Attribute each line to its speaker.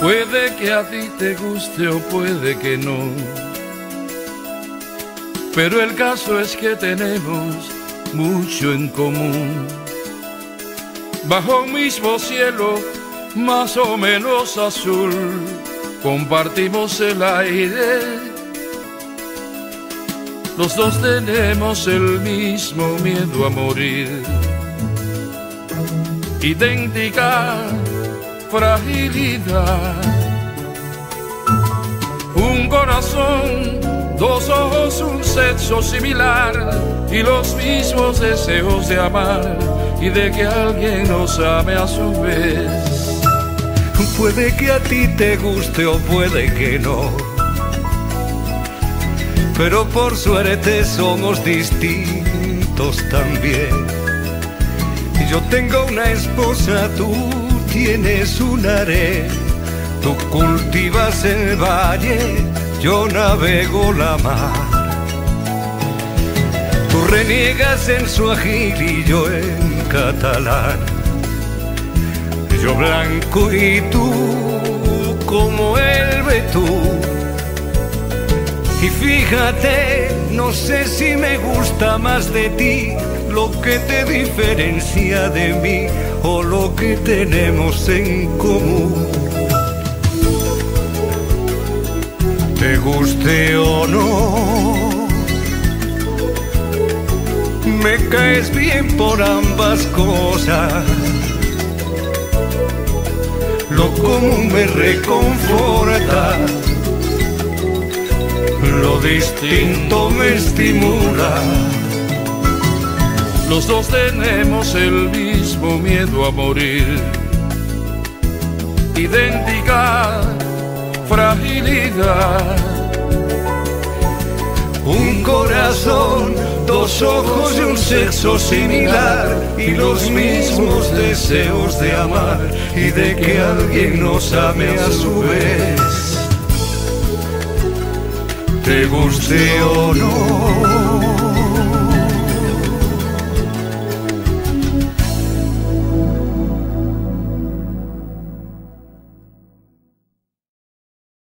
Speaker 1: Puede que a ti te guste o puede que no. Pero el caso es que tenemos mucho en común. Bajo un mismo cielo, más o menos azul, compartimos el aire. Los dos tenemos el mismo miedo a morir. Idéntica fragilidad. Un corazón, dos ojos, un sexo similar y los mismos deseos de amar y de que alguien nos ame a su vez.
Speaker 2: Puede que a ti te guste o puede que no. Pero por suerte somos distintos también. Yo tengo una esposa, tú tienes un harén, tú cultivas el valle, yo navego la mar. Tú reniegas en su y yo en catalán, yo blanco y tú como el betún. Y fíjate, no sé si me gusta más de ti lo que te diferencia de mí o que tenemos en común. Te guste o no, me caes bien por ambas cosas. Lo común me reconforta, lo distinto me estimula
Speaker 1: los dos tenemos el mismo miedo a morir. Idéntica fragilidad.
Speaker 2: Un corazón, dos ojos y un sexo similar y los mismos deseos de amar y de que alguien nos ame a su vez. Te guste o no